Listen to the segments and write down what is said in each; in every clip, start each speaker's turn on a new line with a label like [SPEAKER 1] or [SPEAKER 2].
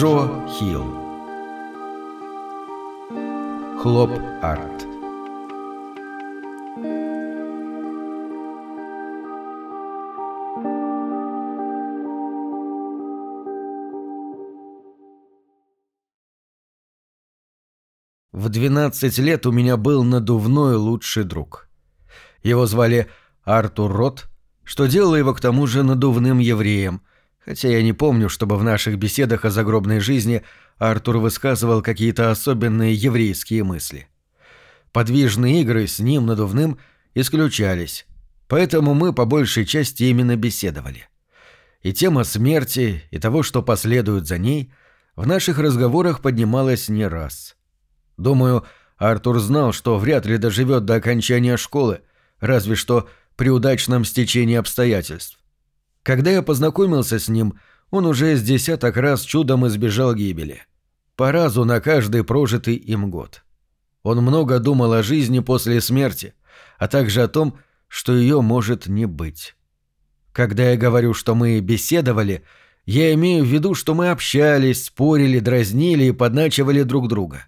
[SPEAKER 1] Джо Хилл Хлоп Арт. В 12 лет у меня был надувной лучший друг. Его звали Артур Рот, что делало его к тому же надувным евреем, хотя я не помню, чтобы в наших беседах о загробной жизни Артур высказывал какие-то особенные еврейские мысли. Подвижные игры с ним надувным исключались, поэтому мы по большей части именно беседовали. И тема смерти, и того, что последует за ней, в наших разговорах поднималась не раз — Думаю, Артур знал, что вряд ли доживет до окончания школы, разве что при удачном стечении обстоятельств. Когда я познакомился с ним, он уже с десяток раз чудом избежал гибели. По разу на каждый прожитый им год. Он много думал о жизни после смерти, а также о том, что ее может не быть. Когда я говорю, что мы беседовали, я имею в виду, что мы общались, спорили, дразнили и подначивали друг друга.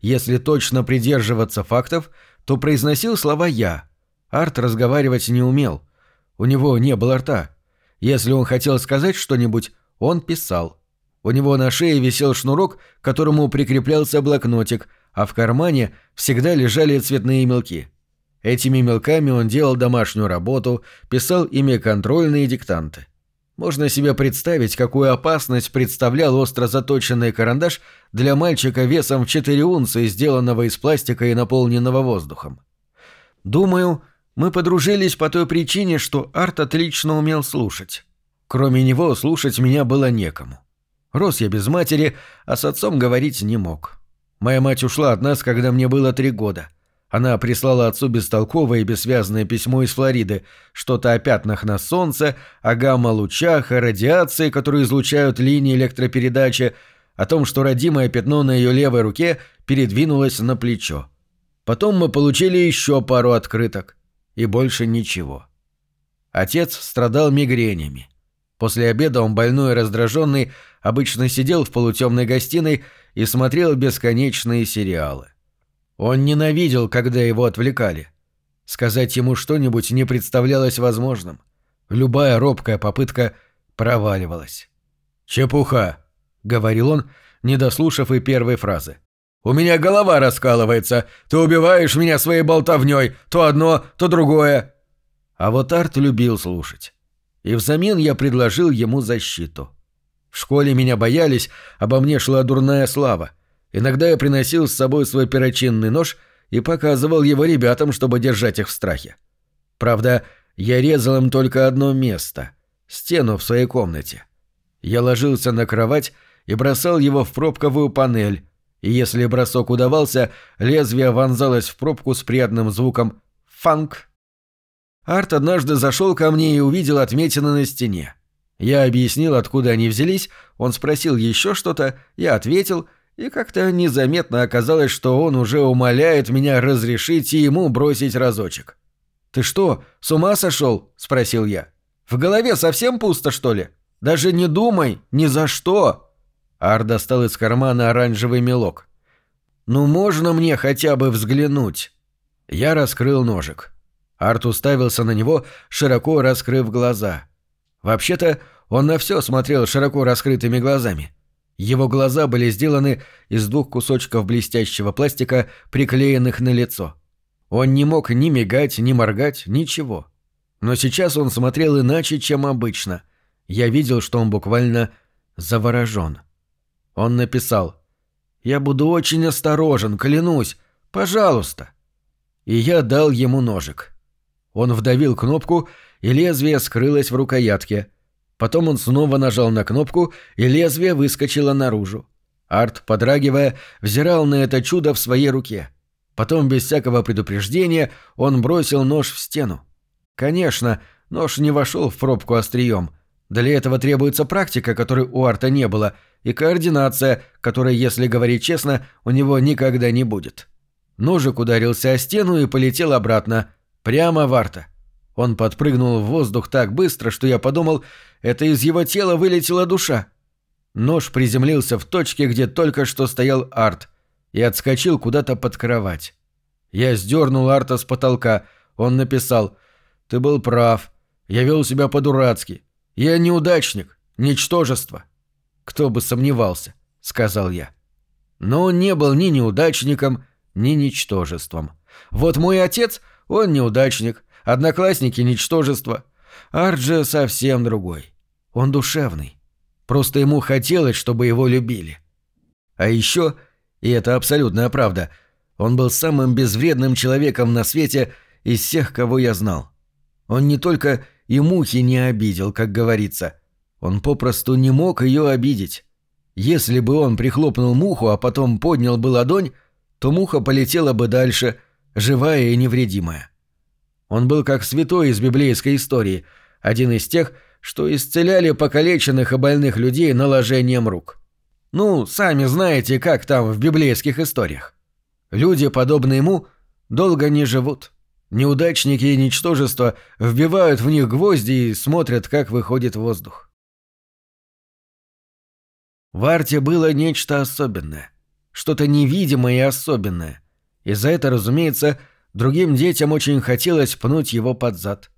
[SPEAKER 1] Если точно придерживаться фактов, то произносил слова «я». Арт разговаривать не умел. У него не было рта. Если он хотел сказать что-нибудь, он писал. У него на шее висел шнурок, к которому прикреплялся блокнотик, а в кармане всегда лежали цветные мелки. Этими мелками он делал домашнюю работу, писал ими контрольные диктанты. Можно себе представить, какую опасность представлял остро заточенный карандаш для мальчика весом в 4 унции, сделанного из пластика и наполненного воздухом. Думаю, мы подружились по той причине, что Арт отлично умел слушать. Кроме него слушать меня было некому. Рос я без матери, а с отцом говорить не мог. Моя мать ушла от нас, когда мне было три года — она прислала отцу бестолковое и бессвязное письмо из Флориды, что-то о пятнах на солнце, о гамма-лучах, о радиации, которые излучают линии электропередачи, о том, что родимое пятно на ее левой руке передвинулось на плечо. Потом мы получили еще пару открыток. И больше ничего. Отец страдал мигренями. После обеда он больной и раздраженный обычно сидел в полутемной гостиной и смотрел бесконечные сериалы. Он ненавидел, когда его отвлекали. Сказать ему что-нибудь не представлялось возможным. Любая робкая попытка проваливалась. «Чепуха», — говорил он, не дослушав и первой фразы. «У меня голова раскалывается. Ты убиваешь меня своей болтовней. То одно, то другое». А вот Арт любил слушать. И взамен я предложил ему защиту. В школе меня боялись, обо мне шла дурная слава. Иногда я приносил с собой свой перочинный нож и показывал его ребятам, чтобы держать их в страхе. Правда, я резал им только одно место — стену в своей комнате. Я ложился на кровать и бросал его в пробковую панель, и если бросок удавался, лезвие вонзалось в пробку с приятным звуком «фанк». Арт однажды зашел ко мне и увидел отметины на стене. Я объяснил, откуда они взялись, он спросил еще что-то, я ответил — и как-то незаметно оказалось, что он уже умоляет меня разрешить ему бросить разочек. «Ты что, с ума сошел?» – спросил я. «В голове совсем пусто, что ли? Даже не думай, ни за что!» Ар достал из кармана оранжевый мелок. «Ну можно мне хотя бы взглянуть?» Я раскрыл ножик. Арт уставился на него, широко раскрыв глаза. Вообще-то он на все смотрел широко раскрытыми глазами. Его глаза были сделаны из двух кусочков блестящего пластика, приклеенных на лицо. Он не мог ни мигать, ни моргать, ничего. Но сейчас он смотрел иначе, чем обычно. Я видел, что он буквально заворожен. Он написал «Я буду очень осторожен, клянусь. Пожалуйста». И я дал ему ножик. Он вдавил кнопку, и лезвие скрылось в рукоятке – Потом он снова нажал на кнопку, и лезвие выскочило наружу. Арт, подрагивая, взирал на это чудо в своей руке. Потом, без всякого предупреждения, он бросил нож в стену. Конечно, нож не вошел в пробку острием. Для этого требуется практика, которой у Арта не было, и координация, которой, если говорить честно, у него никогда не будет. Ножик ударился о стену и полетел обратно, прямо в Арта. Он подпрыгнул в воздух так быстро, что я подумал, это из его тела вылетела душа. Нож приземлился в точке, где только что стоял Арт, и отскочил куда-то под кровать. Я сдернул Арта с потолка. Он написал «Ты был прав. Я вел себя по-дурацки. Я неудачник, ничтожество». «Кто бы сомневался», — сказал я. Но он не был ни неудачником, ни ничтожеством. Вот мой отец, он неудачник, одноклассники — ничтожество. Арт же совсем другой. Он душевный. Просто ему хотелось, чтобы его любили. А еще, и это абсолютная правда, он был самым безвредным человеком на свете из всех, кого я знал. Он не только и мухи не обидел, как говорится. Он попросту не мог ее обидеть. Если бы он прихлопнул муху, а потом поднял бы ладонь, то муха полетела бы дальше, живая и невредимая. Он был как святой из библейской истории, один из тех, что исцеляли покалеченных и больных людей наложением рук. Ну, сами знаете, как там в библейских историях. Люди, подобные ему, долго не живут. Неудачники и ничтожества вбивают в них гвозди и смотрят, как выходит воздух. В арте было нечто особенное. Что-то невидимое и особенное. И за это, разумеется, другим детям очень хотелось пнуть его под зад.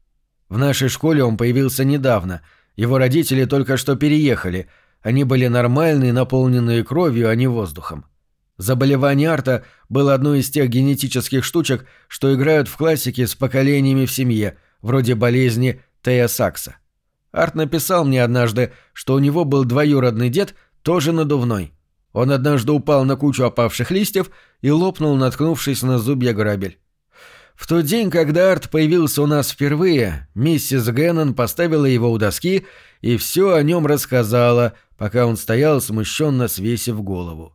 [SPEAKER 1] В нашей школе он появился недавно. Его родители только что переехали. Они были нормальные, наполненные кровью, а не воздухом. Заболевание Арта было одной из тех генетических штучек, что играют в классике с поколениями в семье, вроде болезни Тея Сакса. Арт написал мне однажды, что у него был двоюродный дед, тоже надувной. Он однажды упал на кучу опавших листьев и лопнул, наткнувшись на зубья грабель. В тот день, когда Арт появился у нас впервые, миссис Геннон поставила его у доски и все о нем рассказала, пока он стоял смущенно свесив голову.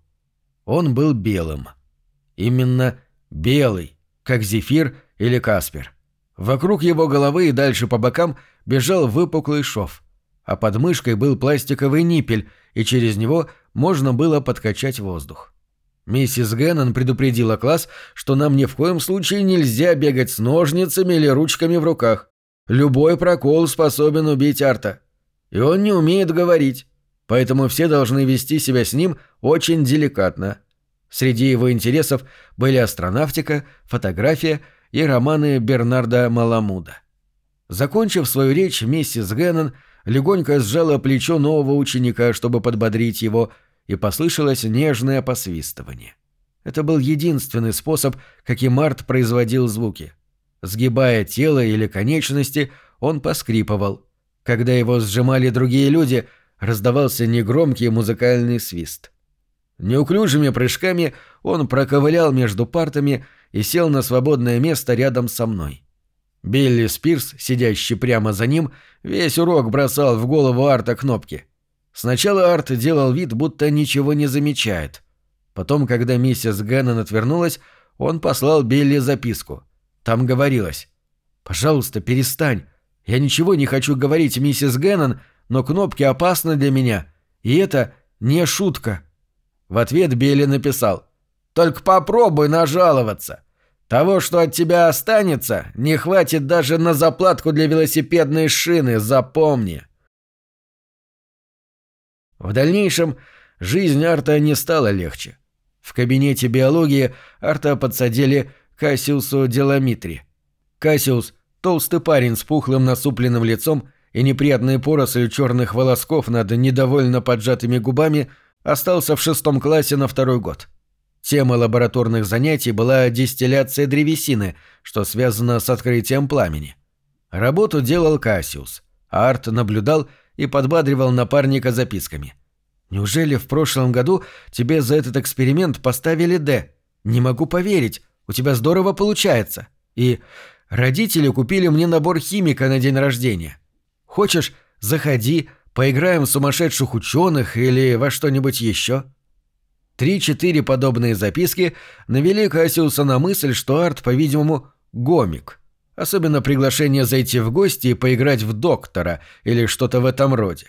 [SPEAKER 1] Он был белым. Именно белый, как зефир или каспер. Вокруг его головы и дальше по бокам бежал выпуклый шов, а под мышкой был пластиковый ниппель, и через него можно было подкачать воздух. Миссис Геннон предупредила класс, что нам ни в коем случае нельзя бегать с ножницами или ручками в руках. Любой прокол способен убить Арта. И он не умеет говорить, поэтому все должны вести себя с ним очень деликатно. Среди его интересов были астронавтика, фотография и романы Бернарда Маламуда. Закончив свою речь, миссис Геннон легонько сжала плечо нового ученика, чтобы подбодрить его – и послышалось нежное посвистывание. Это был единственный способ, каким Март производил звуки. Сгибая тело или конечности, он поскрипывал. Когда его сжимали другие люди, раздавался негромкий музыкальный свист. Неуклюжими прыжками он проковылял между партами и сел на свободное место рядом со мной. Билли Спирс, сидящий прямо за ним, весь урок бросал в голову Арта кнопки — Сначала Арт делал вид, будто ничего не замечает. Потом, когда миссис Геннон отвернулась, он послал Билли записку. Там говорилось «Пожалуйста, перестань. Я ничего не хочу говорить, миссис Геннон, но кнопки опасны для меня, и это не шутка». В ответ Билли написал «Только попробуй нажаловаться. Того, что от тебя останется, не хватит даже на заплатку для велосипедной шины, запомни». В дальнейшем жизнь Арта не стала легче. В кабинете биологии Арта подсадили Кассиусу Деламитри. Кассиус – толстый парень с пухлым насупленным лицом и неприятной порослью черных волосков над недовольно поджатыми губами, остался в шестом классе на второй год. Тема лабораторных занятий была дистилляция древесины, что связано с открытием пламени. Работу делал Кассиус, а Арт наблюдал – и подбадривал напарника записками. «Неужели в прошлом году тебе за этот эксперимент поставили «Д»? Не могу поверить, у тебя здорово получается. И родители купили мне набор химика на день рождения. Хочешь, заходи, поиграем в сумасшедших ученых или во что-нибудь еще?» Три-четыре подобные записки навели Кассиуса на мысль, что Арт, по-видимому, гомик – Особенно приглашение зайти в гости и поиграть в доктора или что-то в этом роде.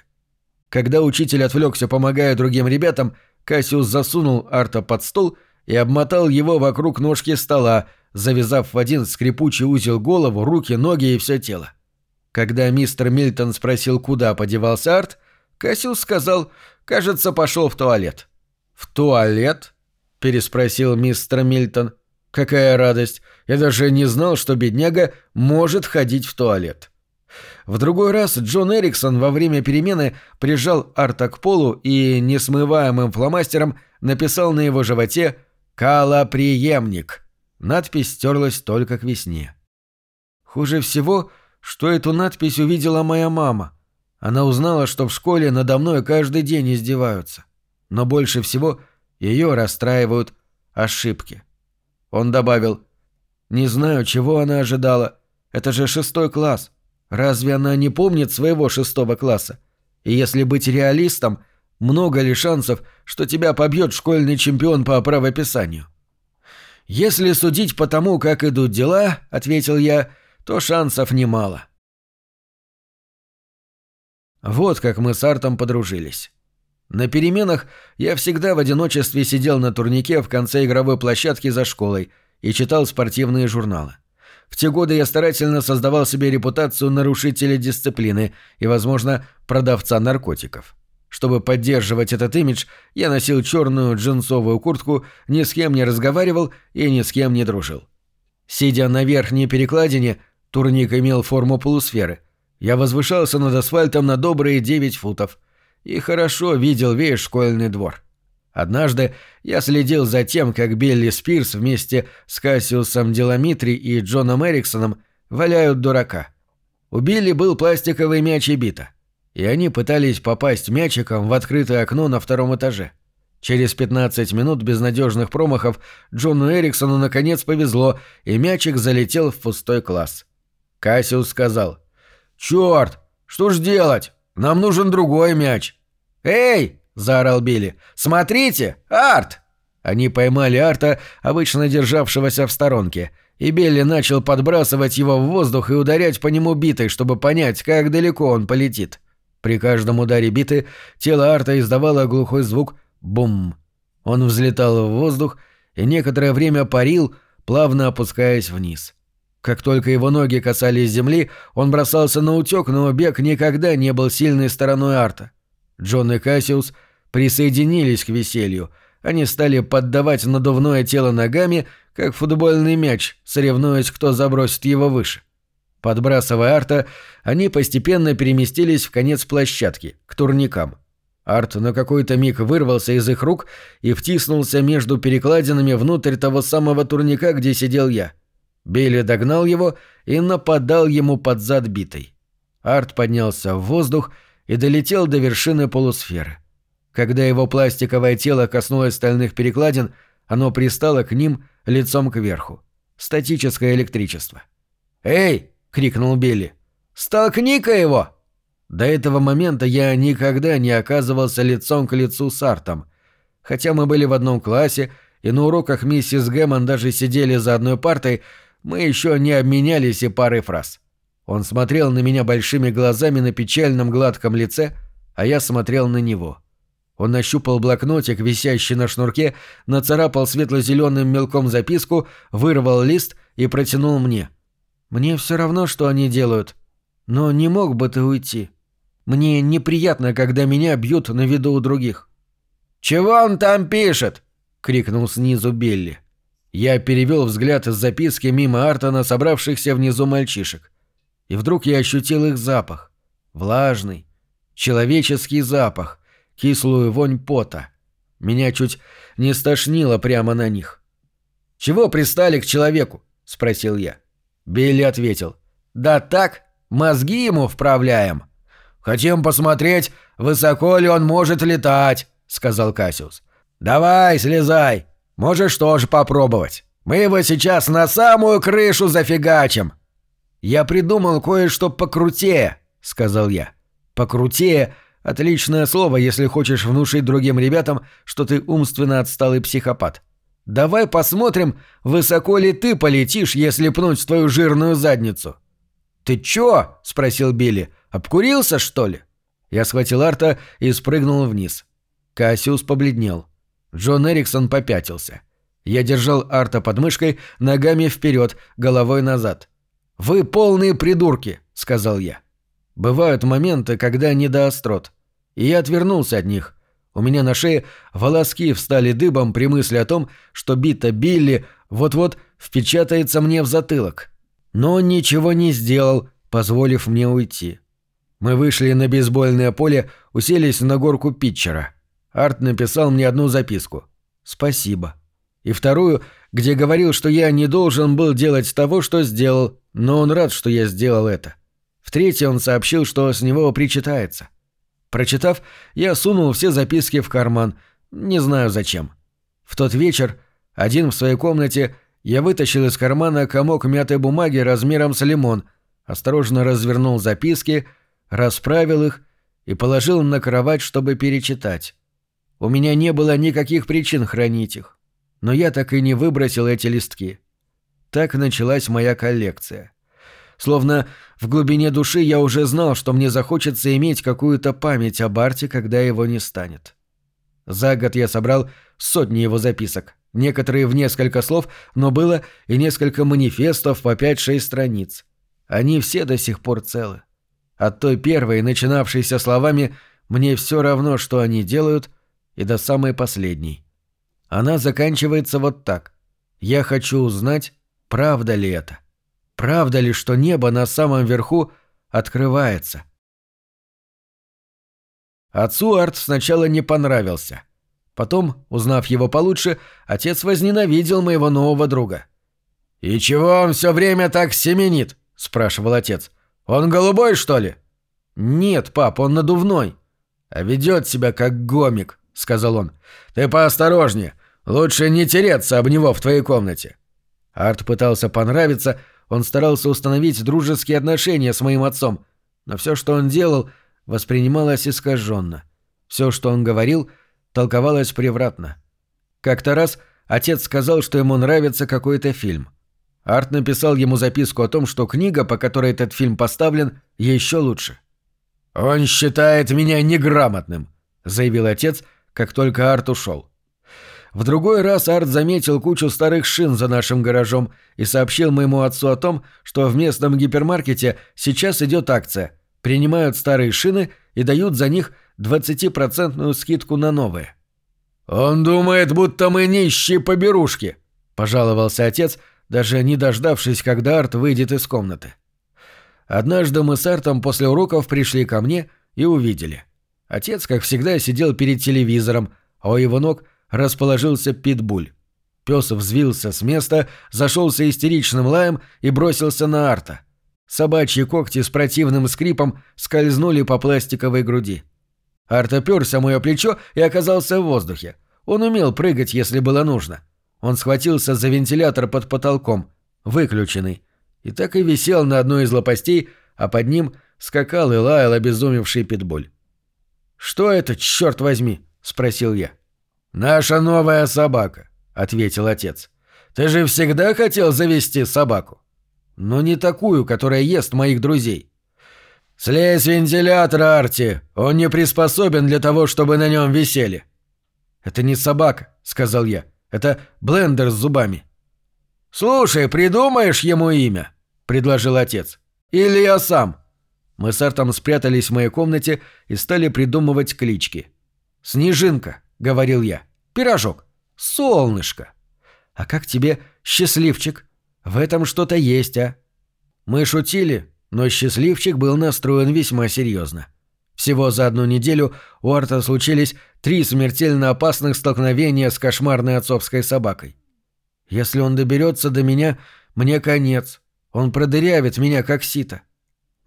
[SPEAKER 1] Когда учитель отвлекся, помогая другим ребятам, Кассиус засунул Арта под стол и обмотал его вокруг ножки стола, завязав в один скрипучий узел голову, руки, ноги и все тело. Когда мистер Мильтон спросил, куда подевался Арт, Кассиус сказал, Кажется, пошел в туалет». «В туалет?» — переспросил мистер Мильтон. «Какая радость! Я даже не знал, что бедняга может ходить в туалет». В другой раз Джон Эриксон во время перемены прижал Арта к полу и несмываемым фломастером написал на его животе «Калоприемник». Надпись стерлась только к весне. Хуже всего, что эту надпись увидела моя мама. Она узнала, что в школе надо мной каждый день издеваются. Но больше всего ее расстраивают ошибки. Он добавил, «Не знаю, чего она ожидала. Это же шестой класс. Разве она не помнит своего шестого класса? И если быть реалистом, много ли шансов, что тебя побьет школьный чемпион по правописанию?» «Если судить по тому, как идут дела», — ответил я, — «то шансов немало». Вот как мы с Артом подружились. На переменах я всегда в одиночестве сидел на турнике в конце игровой площадки за школой и читал спортивные журналы. В те годы я старательно создавал себе репутацию нарушителя дисциплины и, возможно, продавца наркотиков. Чтобы поддерживать этот имидж, я носил черную джинсовую куртку, ни с кем не разговаривал и ни с кем не дружил. Сидя на верхней перекладине, турник имел форму полусферы. Я возвышался над асфальтом на добрые 9 футов и хорошо видел весь школьный двор. Однажды я следил за тем, как Билли Спирс вместе с Кассиусом Деламитри и Джоном Эриксоном валяют дурака. У Билли был пластиковый мяч и бита, и они пытались попасть мячиком в открытое окно на втором этаже. Через 15 минут безнадежных промахов Джону Эриксону наконец повезло, и мячик залетел в пустой класс. Кассиус сказал — «Черт! Что ж делать? Нам нужен другой мяч!» «Эй!» — заорал Билли. «Смотрите! Арт!» Они поймали Арта, обычно державшегося в сторонке, и Билли начал подбрасывать его в воздух и ударять по нему битой, чтобы понять, как далеко он полетит. При каждом ударе биты тело Арта издавало глухой звук «бум». Он взлетал в воздух и некоторое время парил, плавно опускаясь вниз. Как только его ноги касались земли, он бросался на утек, но бег никогда не был сильной стороной арта. Джон и Кассиус присоединились к веселью. Они стали поддавать надувное тело ногами, как футбольный мяч, соревнуясь, кто забросит его выше. Подбрасывая арта, они постепенно переместились в конец площадки, к турникам. Арт на какой-то миг вырвался из их рук и втиснулся между перекладинами внутрь того самого турника, где сидел я — Билли догнал его и нападал ему под зад битой. Арт поднялся в воздух и долетел до вершины полусферы. Когда его пластиковое тело коснулось стальных перекладин, оно пристало к ним лицом кверху. Статическое электричество. «Эй!» — крикнул Билли. «Столкни-ка его!» До этого момента я никогда не оказывался лицом к лицу с Артом. Хотя мы были в одном классе, и на уроках миссис Гэммон даже сидели за одной партой, мы еще не обменялись и парой фраз. Он смотрел на меня большими глазами на печальном гладком лице, а я смотрел на него. Он нащупал блокнотик, висящий на шнурке, нацарапал светло-зеленым мелком записку, вырвал лист и протянул мне. «Мне все равно, что они делают. Но не мог бы ты уйти. Мне неприятно, когда меня бьют на виду у других». «Чего он там пишет?» — крикнул снизу Билли. Я перевел взгляд из записки мимо Артона, собравшихся внизу мальчишек. И вдруг я ощутил их запах. Влажный, человеческий запах, кислую вонь пота. Меня чуть не стошнило прямо на них. «Чего пристали к человеку?» — спросил я. Билли ответил. «Да так, мозги ему вправляем». «Хотим посмотреть, высоко ли он может летать», — сказал Кассиус. «Давай, слезай, Можешь тоже попробовать. Мы его сейчас на самую крышу зафигачим. Я придумал кое-что покрутее, сказал я. Покрутее — отличное слово, если хочешь внушить другим ребятам, что ты умственно отсталый психопат. Давай посмотрим, высоко ли ты полетишь, если пнуть в твою жирную задницу. Ты чё? спросил Билли. Обкурился, что ли? Я схватил Арта и спрыгнул вниз. Кассиус побледнел. Джон Эриксон попятился. Я держал Арта под мышкой, ногами вперед, головой назад. «Вы полные придурки», — сказал я. Бывают моменты, когда не до острот. И я отвернулся от них. У меня на шее волоски встали дыбом при мысли о том, что бита Билли вот-вот впечатается мне в затылок. Но он ничего не сделал, позволив мне уйти. Мы вышли на бейсбольное поле, уселись на горку питчера. Арт написал мне одну записку. «Спасибо». И вторую, где говорил, что я не должен был делать того, что сделал, но он рад, что я сделал это. В третьей он сообщил, что с него причитается. Прочитав, я сунул все записки в карман, не знаю зачем. В тот вечер, один в своей комнате, я вытащил из кармана комок мятой бумаги размером с лимон, осторожно развернул записки, расправил их и положил на кровать, чтобы перечитать. У меня не было никаких причин хранить их, но я так и не выбросил эти листки. Так началась моя коллекция. Словно в глубине души я уже знал, что мне захочется иметь какую-то память о Барте, когда его не станет. За год я собрал сотни его записок, некоторые в несколько слов, но было и несколько манифестов по 5-6 страниц. Они все до сих пор целы. От той первой, начинавшейся словами «мне все равно, что они делают», и до самой последней. Она заканчивается вот так. «Я хочу узнать, правда ли это». Правда ли, что небо на самом верху открывается? Отцу Арт сначала не понравился. Потом, узнав его получше, отец возненавидел моего нового друга. «И чего он все время так семенит?» – спрашивал отец. «Он голубой, что ли?» «Нет, пап, он надувной». «А ведет себя как гомик», — сказал он. «Ты поосторожнее. Лучше не тереться об него в твоей комнате». Арт пытался понравиться, он старался установить дружеские отношения с моим отцом, но все, что он делал, воспринималось искаженно. Все, что он говорил, толковалось превратно. Как-то раз отец сказал, что ему нравится какой-то фильм. Арт написал ему записку о том, что книга, по которой этот фильм поставлен, еще лучше. «Он считает меня неграмотным», — заявил отец, как только Арт ушел. В другой раз Арт заметил кучу старых шин за нашим гаражом и сообщил моему отцу о том, что в местном гипермаркете сейчас идет акция. Принимают старые шины и дают за них 20% скидку на новые. «Он думает, будто мы нищие поберушки», – пожаловался отец, даже не дождавшись, когда Арт выйдет из комнаты. Однажды мы с Артом после уроков пришли ко мне и увидели. Отец, как всегда, сидел перед телевизором, а у его ног – расположился питбуль. Пес взвился с места, зашелся истеричным лаем и бросился на Арта. Собачьи когти с противным скрипом скользнули по пластиковой груди. Арт оперся мое плечо и оказался в воздухе. Он умел прыгать, если было нужно. Он схватился за вентилятор под потолком, выключенный, и так и висел на одной из лопастей, а под ним скакал и лаял обезумевший питбуль. «Что это, черт возьми?» — спросил я. — «Наша новая собака», — ответил отец. «Ты же всегда хотел завести собаку?» «Но не такую, которая ест моих друзей». «Слезь вентилятора, Арти! Он не приспособен для того, чтобы на нем висели!» «Это не собака», — сказал я. «Это блендер с зубами». «Слушай, придумаешь ему имя?» — предложил отец. «Или я сам?» Мы с Артом спрятались в моей комнате и стали придумывать клички. «Снежинка», — говорил я. «Пирожок. Солнышко. А как тебе счастливчик? В этом что-то есть, а?» Мы шутили, но счастливчик был настроен весьма серьезно. Всего за одну неделю у Арта случились три смертельно опасных столкновения с кошмарной отцовской собакой. Если он доберется до меня, мне конец. Он продырявит меня, как сито.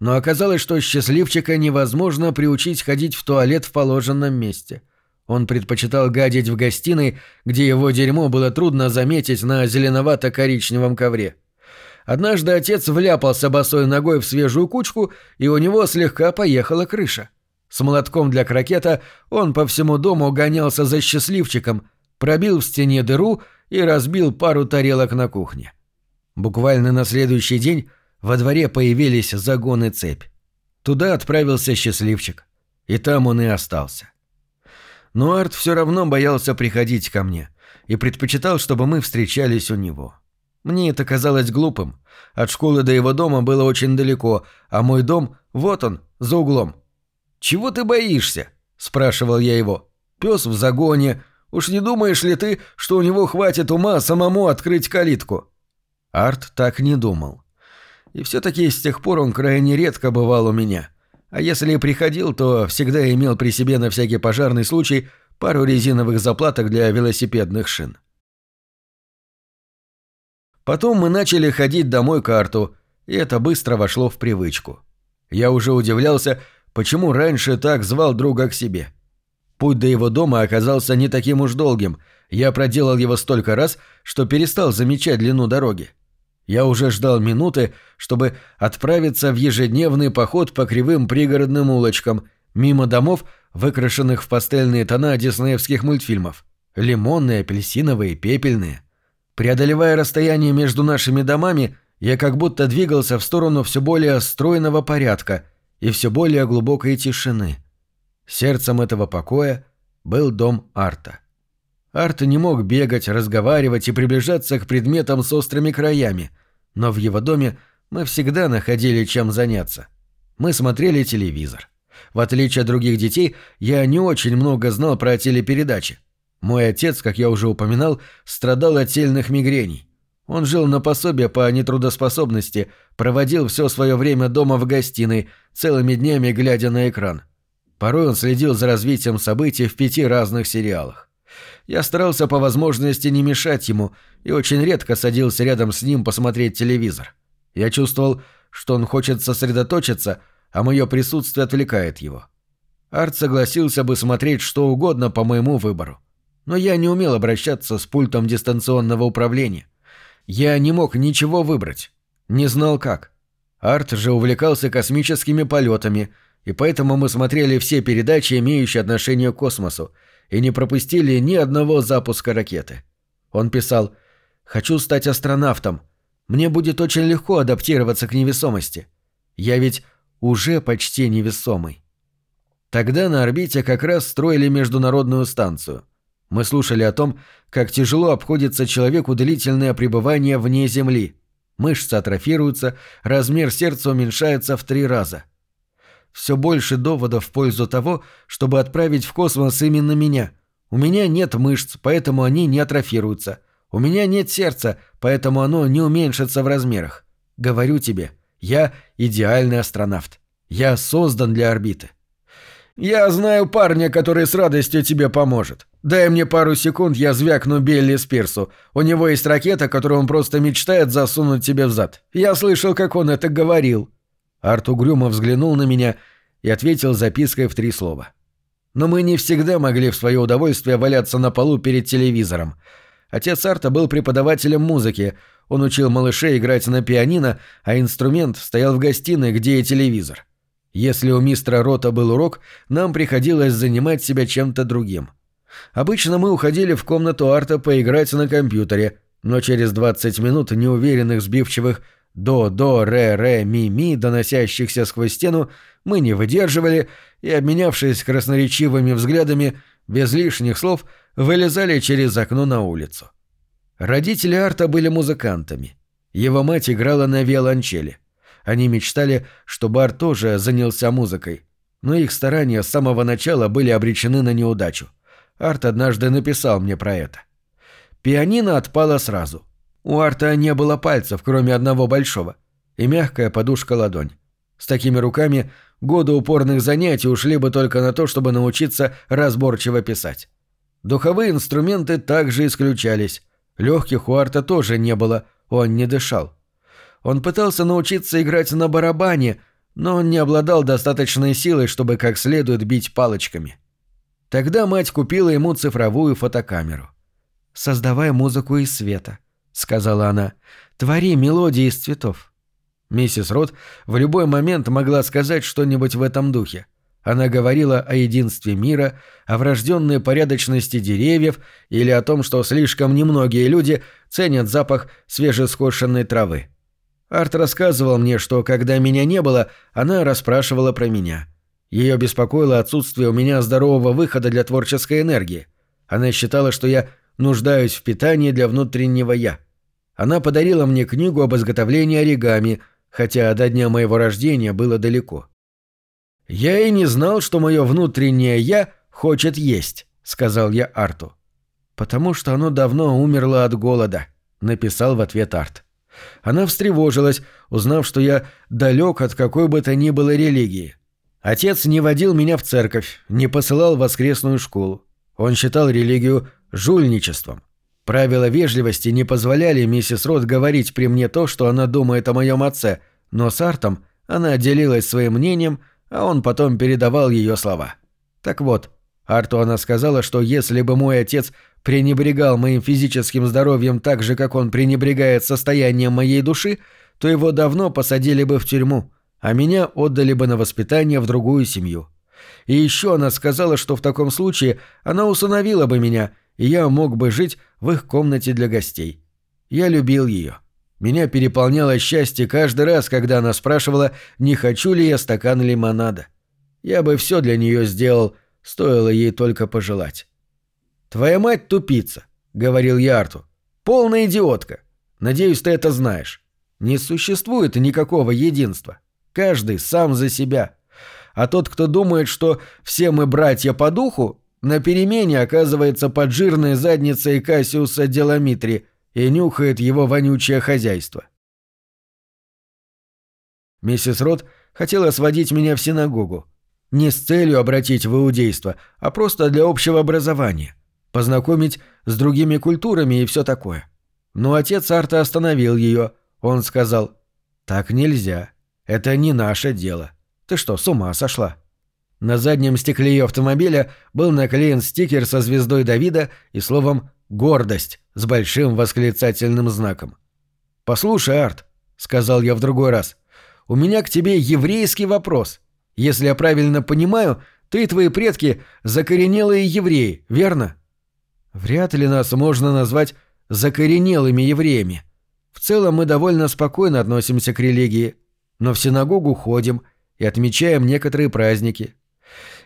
[SPEAKER 1] Но оказалось, что счастливчика невозможно приучить ходить в туалет в положенном месте. Он предпочитал гадить в гостиной, где его дерьмо было трудно заметить на зеленовато-коричневом ковре. Однажды отец вляпался босой ногой в свежую кучку, и у него слегка поехала крыша. С молотком для крокета он по всему дому гонялся за счастливчиком, пробил в стене дыру и разбил пару тарелок на кухне. Буквально на следующий день во дворе появились загоны цепь. Туда отправился счастливчик. И там он и остался но Арт все равно боялся приходить ко мне и предпочитал, чтобы мы встречались у него. Мне это казалось глупым. От школы до его дома было очень далеко, а мой дом, вот он, за углом. «Чего ты боишься?» – спрашивал я его. Пес в загоне. Уж не думаешь ли ты, что у него хватит ума самому открыть калитку?» Арт так не думал. И все-таки с тех пор он крайне редко бывал у меня. А если и приходил, то всегда имел при себе на всякий пожарный случай пару резиновых заплаток для велосипедных шин. Потом мы начали ходить домой к Арту, и это быстро вошло в привычку. Я уже удивлялся, почему раньше так звал друга к себе. Путь до его дома оказался не таким уж долгим, я проделал его столько раз, что перестал замечать длину дороги. Я уже ждал минуты, чтобы отправиться в ежедневный поход по кривым пригородным улочкам, мимо домов, выкрашенных в пастельные тона диснеевских мультфильмов. Лимонные, апельсиновые, пепельные. Преодолевая расстояние между нашими домами, я как будто двигался в сторону все более стройного порядка и все более глубокой тишины. Сердцем этого покоя был дом Арта. Арт не мог бегать, разговаривать и приближаться к предметам с острыми краями, но в его доме мы всегда находили чем заняться. Мы смотрели телевизор. В отличие от других детей, я не очень много знал про телепередачи. Мой отец, как я уже упоминал, страдал от сильных мигрений. Он жил на пособие по нетрудоспособности, проводил все свое время дома в гостиной, целыми днями глядя на экран. Порой он следил за развитием событий в пяти разных сериалах. Я старался по возможности не мешать ему и очень редко садился рядом с ним посмотреть телевизор. Я чувствовал, что он хочет сосредоточиться, а мое присутствие отвлекает его. Арт согласился бы смотреть что угодно по моему выбору. Но я не умел обращаться с пультом дистанционного управления. Я не мог ничего выбрать. Не знал как. Арт же увлекался космическими полетами, и поэтому мы смотрели все передачи, имеющие отношение к космосу, и не пропустили ни одного запуска ракеты. Он писал «Хочу стать астронавтом. Мне будет очень легко адаптироваться к невесомости. Я ведь уже почти невесомый». Тогда на орбите как раз строили международную станцию. Мы слушали о том, как тяжело обходится человеку длительное пребывание вне Земли. Мышцы атрофируются, размер сердца уменьшается в три раза все больше доводов в пользу того, чтобы отправить в космос именно меня. У меня нет мышц, поэтому они не атрофируются. У меня нет сердца, поэтому оно не уменьшится в размерах. Говорю тебе, я идеальный астронавт. Я создан для орбиты. Я знаю парня, который с радостью тебе поможет. Дай мне пару секунд, я звякну Белли Спирсу. У него есть ракета, которую он просто мечтает засунуть тебе в зад. Я слышал, как он это говорил. Арт угрюмо взглянул на меня и ответил запиской в три слова. Но мы не всегда могли в свое удовольствие валяться на полу перед телевизором. Отец Арта был преподавателем музыки, он учил малышей играть на пианино, а инструмент стоял в гостиной, где и телевизор. Если у мистера Рота был урок, нам приходилось занимать себя чем-то другим. Обычно мы уходили в комнату Арта поиграть на компьютере, но через 20 минут неуверенных сбивчивых до, до, ре, ре, ми, ми, доносящихся сквозь стену, мы не выдерживали и, обменявшись красноречивыми взглядами, без лишних слов, вылезали через окно на улицу. Родители Арта были музыкантами. Его мать играла на виолончели. Они мечтали, чтобы Арт тоже занялся музыкой. Но их старания с самого начала были обречены на неудачу. Арт однажды написал мне про это. Пианино отпало сразу. У Арта не было пальцев, кроме одного большого, и мягкая подушка-ладонь. С такими руками годы упорных занятий ушли бы только на то, чтобы научиться разборчиво писать. Духовые инструменты также исключались. Легких у Арта тоже не было, он не дышал. Он пытался научиться играть на барабане, но он не обладал достаточной силой, чтобы как следует бить палочками. Тогда мать купила ему цифровую фотокамеру. «Создавай музыку из света», — сказала она. «Твори мелодии из цветов». Миссис Рот в любой момент могла сказать что-нибудь в этом духе. Она говорила о единстве мира, о врожденной порядочности деревьев или о том, что слишком немногие люди ценят запах свежескошенной травы. Арт рассказывал мне, что когда меня не было, она расспрашивала про меня. Ее беспокоило отсутствие у меня здорового выхода для творческой энергии. Она считала, что я нуждаюсь в питании для внутреннего «я». Она подарила мне книгу об изготовлении оригами, хотя до дня моего рождения было далеко. «Я и не знал, что мое внутреннее «я» хочет есть», — сказал я Арту. «Потому что оно давно умерло от голода», — написал в ответ Арт. Она встревожилась, узнав, что я далек от какой бы то ни было религии. Отец не водил меня в церковь, не посылал в воскресную школу. Он считал религию жульничеством. Правила вежливости не позволяли миссис Рот говорить при мне то, что она думает о моем отце, но с Артом она делилась своим мнением, а он потом передавал ее слова. Так вот, Арту она сказала, что если бы мой отец пренебрегал моим физическим здоровьем так же, как он пренебрегает состоянием моей души, то его давно посадили бы в тюрьму, а меня отдали бы на воспитание в другую семью. И еще она сказала, что в таком случае она усыновила бы меня, и я мог бы жить в их комнате для гостей. Я любил ее. Меня переполняло счастье каждый раз, когда она спрашивала, не хочу ли я стакан лимонада. Я бы все для нее сделал, стоило ей только пожелать. «Твоя мать тупица», — говорил я Арту. «Полная идиотка. Надеюсь, ты это знаешь. Не существует никакого единства. Каждый сам за себя. А тот, кто думает, что все мы братья по духу, на перемене оказывается под жирной задницей Кассиуса Деламитри и нюхает его вонючее хозяйство. Миссис Рот хотела сводить меня в синагогу. Не с целью обратить в иудейство, а просто для общего образования. Познакомить с другими культурами и все такое. Но отец Арта остановил ее. Он сказал, «Так нельзя. Это не наше дело. Ты что, с ума сошла?» На заднем стекле ее автомобиля был наклеен стикер со звездой Давида и словом «гордость» с большим восклицательным знаком. «Послушай, Арт», — сказал я в другой раз, — «у меня к тебе еврейский вопрос. Если я правильно понимаю, ты и твои предки — закоренелые евреи, верно?» «Вряд ли нас можно назвать закоренелыми евреями. В целом мы довольно спокойно относимся к религии, но в синагогу ходим и отмечаем некоторые праздники».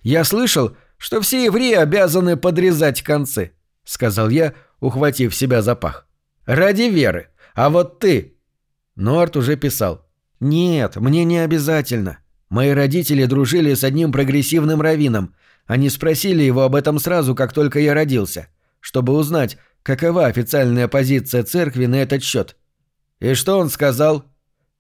[SPEAKER 1] «Я слышал, что все евреи обязаны подрезать концы», — сказал я, ухватив себя за пах. «Ради веры. А вот ты...» Норт уже писал. «Нет, мне не обязательно. Мои родители дружили с одним прогрессивным раввином. Они спросили его об этом сразу, как только я родился, чтобы узнать, какова официальная позиция церкви на этот счет. И что он сказал?»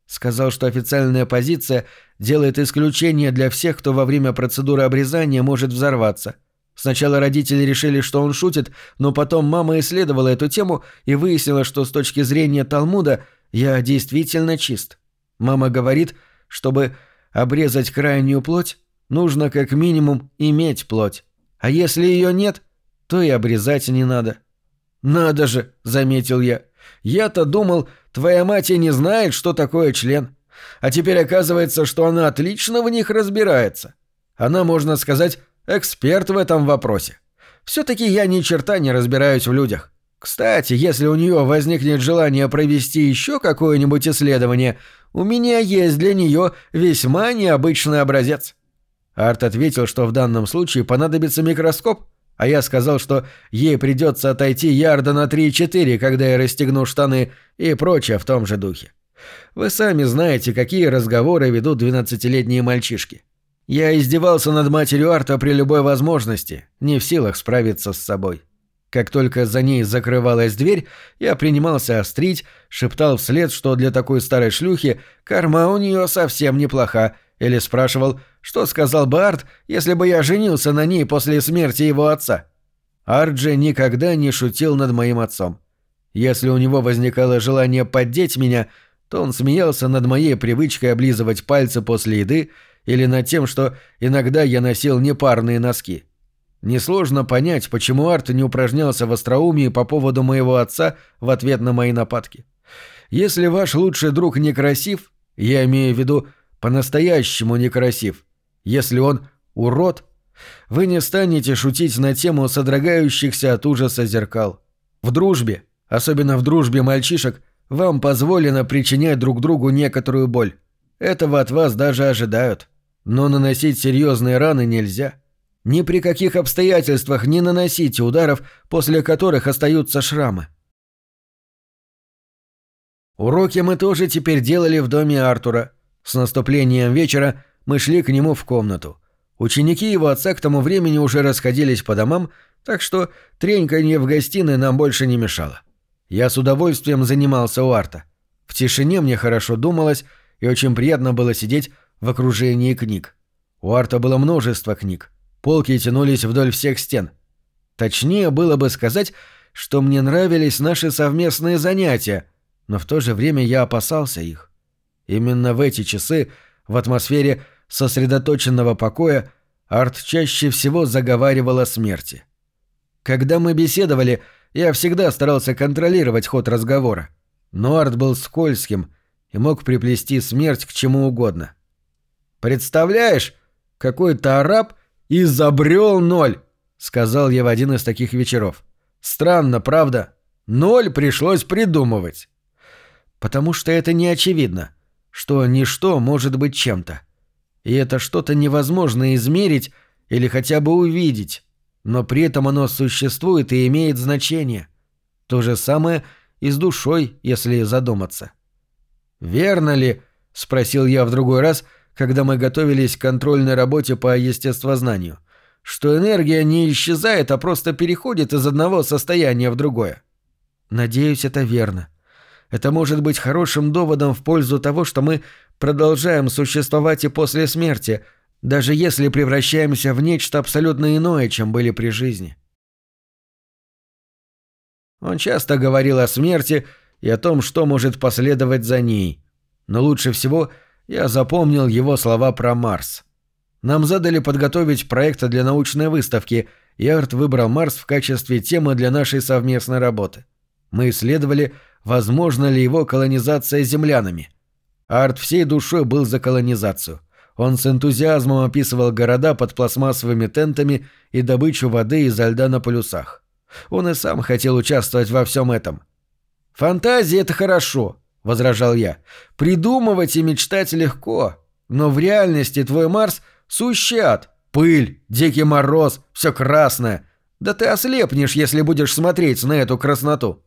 [SPEAKER 1] Сказал, что официальная позиция делает исключение для всех, кто во время процедуры обрезания может взорваться. Сначала родители решили, что он шутит, но потом мама исследовала эту тему и выяснила, что с точки зрения Талмуда я действительно чист. Мама говорит, чтобы обрезать крайнюю плоть, нужно как минимум иметь плоть. А если ее нет, то и обрезать не надо. «Надо же», — заметил я. «Я-то думал, твоя мать и не знает, что такое член. А теперь оказывается, что она отлично в них разбирается. Она, можно сказать, эксперт в этом вопросе. Все-таки я ни черта не разбираюсь в людях. Кстати, если у нее возникнет желание провести еще какое-нибудь исследование, у меня есть для нее весьма необычный образец». Арт ответил, что в данном случае понадобится микроскоп, а я сказал, что ей придется отойти ярда на 3-4, когда я расстегну штаны и прочее в том же духе. Вы сами знаете, какие разговоры ведут двенадцатилетние мальчишки. Я издевался над матерью Арта при любой возможности, не в силах справиться с собой. Как только за ней закрывалась дверь, я принимался острить, шептал вслед, что для такой старой шлюхи карма у нее совсем неплоха, или спрашивал, что сказал бы Арт, если бы я женился на ней после смерти его отца. Арт же никогда не шутил над моим отцом. Если у него возникало желание поддеть меня, то он смеялся над моей привычкой облизывать пальцы после еды или над тем, что иногда я носил непарные носки. Несложно понять, почему Арт не упражнялся в остроумии по поводу моего отца в ответ на мои нападки. Если ваш лучший друг некрасив, я имею в виду по-настоящему некрасив, если он урод, вы не станете шутить на тему содрогающихся от ужаса зеркал. В дружбе, особенно в дружбе мальчишек, вам позволено причинять друг другу некоторую боль. Этого от вас даже ожидают. Но наносить серьезные раны нельзя. Ни при каких обстоятельствах не наносите ударов, после которых остаются шрамы. Уроки мы тоже теперь делали в доме Артура. С наступлением вечера мы шли к нему в комнату. Ученики его отца к тому времени уже расходились по домам, так что треньканье в гостиной нам больше не мешало. Я с удовольствием занимался у Арта. В тишине мне хорошо думалось, и очень приятно было сидеть в окружении книг. У Арта было множество книг. Полки тянулись вдоль всех стен. Точнее было бы сказать, что мне нравились наши совместные занятия, но в то же время я опасался их. Именно в эти часы, в атмосфере сосредоточенного покоя, Арт чаще всего заговаривал о смерти. Когда мы беседовали, я всегда старался контролировать ход разговора, но Арт был скользким и мог приплести смерть к чему угодно. «Представляешь, какой-то араб изобрел ноль», — сказал я в один из таких вечеров. «Странно, правда? Ноль пришлось придумывать». «Потому что это не очевидно, что ничто может быть чем-то. И это что-то невозможно измерить или хотя бы увидеть, но при этом оно существует и имеет значение. То же самое и с душой, если задуматься. «Верно ли?» — спросил я в другой раз, когда мы готовились к контрольной работе по естествознанию, что энергия не исчезает, а просто переходит из одного состояния в другое. Надеюсь, это верно. Это может быть хорошим доводом в пользу того, что мы продолжаем существовать и после смерти, даже если превращаемся в нечто абсолютно иное, чем были при жизни. Он часто говорил о смерти и о том, что может последовать за ней. Но лучше всего я запомнил его слова про Марс. Нам задали подготовить проект для научной выставки, и Арт выбрал Марс в качестве темы для нашей совместной работы. Мы исследовали, возможно ли его колонизация землянами. Арт всей душой был за колонизацию. Он с энтузиазмом описывал города под пластмассовыми тентами и добычу воды изо льда на полюсах. Он и сам хотел участвовать во всем этом. «Фантазия — это хорошо», — возражал я. «Придумывать и мечтать легко. Но в реальности твой Марс — сущий ад. Пыль, дикий мороз, все красное. Да ты ослепнешь, если будешь смотреть на эту красноту.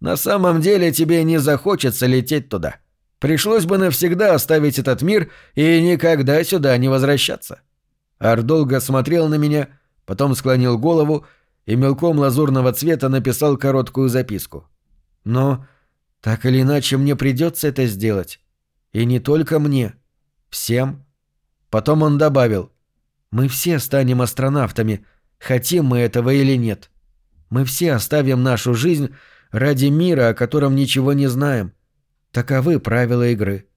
[SPEAKER 1] На самом деле тебе не захочется лететь туда. Пришлось бы навсегда оставить этот мир и никогда сюда не возвращаться. Ар долго смотрел на меня, потом склонил голову и мелком лазурного цвета написал короткую записку. Но так или иначе мне придется это сделать. И не только мне. Всем. Потом он добавил. Мы все станем астронавтами, хотим мы этого или нет. Мы все оставим нашу жизнь ради мира, о котором ничего не знаем. Таковы правила игры.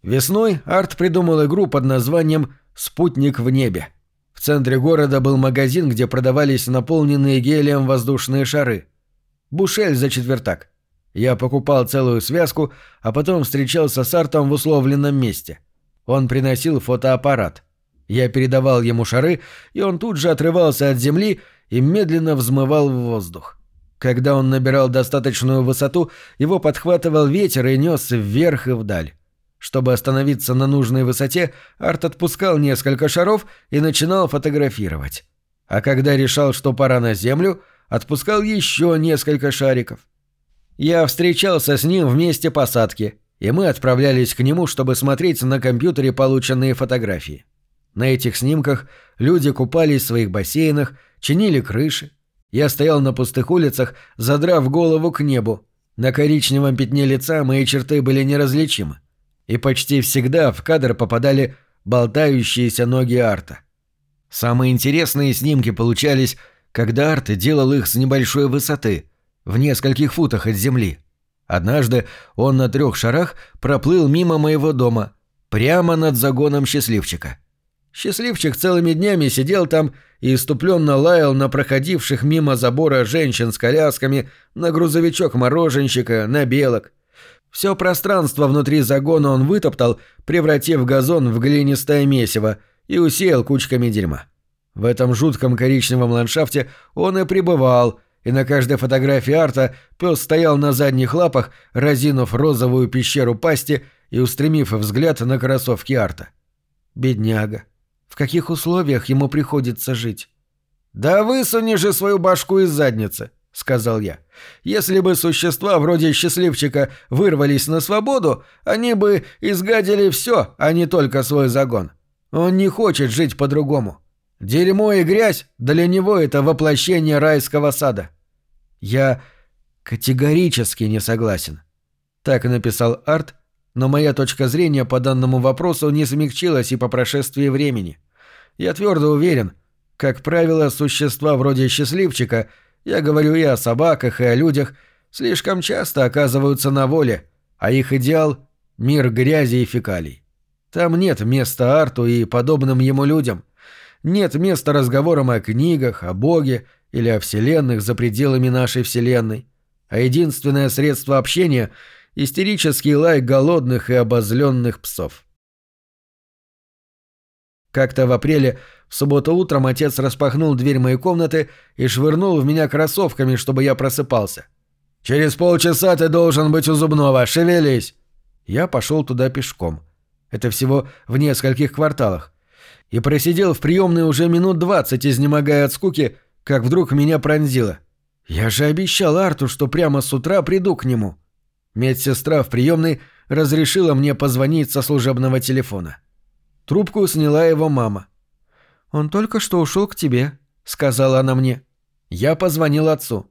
[SPEAKER 1] Весной Арт придумал игру под названием «Спутник в небе». В центре города был магазин, где продавались наполненные гелием воздушные шары. Бушель за четвертак. Я покупал целую связку, а потом встречался с Артом в условленном месте. Он приносил фотоаппарат. Я передавал ему шары, и он тут же отрывался от земли и медленно взмывал в воздух. Когда он набирал достаточную высоту, его подхватывал ветер и нес вверх и вдаль. Чтобы остановиться на нужной высоте, Арт отпускал несколько шаров и начинал фотографировать. А когда решал, что пора на Землю, отпускал еще несколько шариков. Я встречался с ним в месте посадки, и мы отправлялись к нему, чтобы смотреть на компьютере полученные фотографии. На этих снимках люди купались в своих бассейнах, чинили крыши. Я стоял на пустых улицах, задрав голову к небу. На коричневом пятне лица мои черты были неразличимы и почти всегда в кадр попадали болтающиеся ноги Арта. Самые интересные снимки получались, когда Арт делал их с небольшой высоты, в нескольких футах от земли. Однажды он на трех шарах проплыл мимо моего дома, прямо над загоном счастливчика. Счастливчик целыми днями сидел там и иступленно лаял на проходивших мимо забора женщин с колясками, на грузовичок мороженщика, на белок. Все пространство внутри загона он вытоптал, превратив газон в глинистое месиво и усеял кучками дерьма. В этом жутком коричневом ландшафте он и пребывал, и на каждой фотографии Арта пес стоял на задних лапах, разинув розовую пещеру пасти и устремив взгляд на кроссовки Арта. Бедняга. В каких условиях ему приходится жить? «Да высуни же свою башку из задницы!» — сказал я. «Если бы существа вроде счастливчика вырвались на свободу, они бы изгадили все, а не только свой загон. Он не хочет жить по-другому. Дерьмо и грязь для него — это воплощение райского сада. Я категорически не согласен. Так написал Арт, но моя точка зрения по данному вопросу не смягчилась и по прошествии времени. Я твердо уверен, как правило, существа вроде счастливчика, я говорю и о собаках, и о людях, слишком часто оказываются на воле, а их идеал — мир грязи и фекалий. Там нет места Арту и подобным ему людям. Нет места разговорам о книгах, о Боге или о вселенных за пределами нашей вселенной. А единственное средство общения — истерический лай голодных и обозленных псов. Как-то в апреле в субботу утром отец распахнул дверь моей комнаты и швырнул в меня кроссовками, чтобы я просыпался. «Через полчаса ты должен быть у зубного, шевелись!» Я пошел туда пешком. Это всего в нескольких кварталах. И просидел в приемной уже минут двадцать, изнемогая от скуки, как вдруг меня пронзило. Я же обещал Арту, что прямо с утра приду к нему. Медсестра в приемной разрешила мне позвонить со служебного телефона. Трубку сняла его мама. «Он только что ушел к тебе», — сказала она мне. Я позвонил отцу.